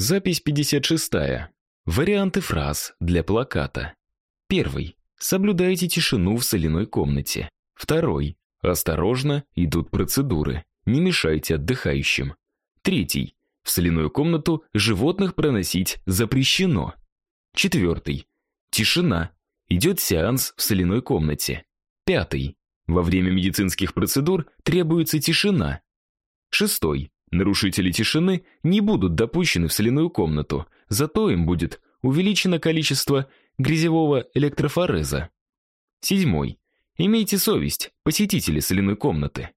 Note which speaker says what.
Speaker 1: Запись 56. Варианты фраз для плаката. Первый. Соблюдайте тишину в соляной комнате. Второй. Осторожно, идут процедуры. Не мешайте отдыхающим. Третий. В соляную комнату животных проносить запрещено. Четвертый. Тишина. Идет сеанс в соляной комнате. Пятый. Во время медицинских процедур требуется тишина. Шестой. Нарушители тишины не будут допущены в соляную комнату, зато им будет увеличено количество грязевого электрофореза. Седьмой. Имейте совесть, посетители соляной комнаты.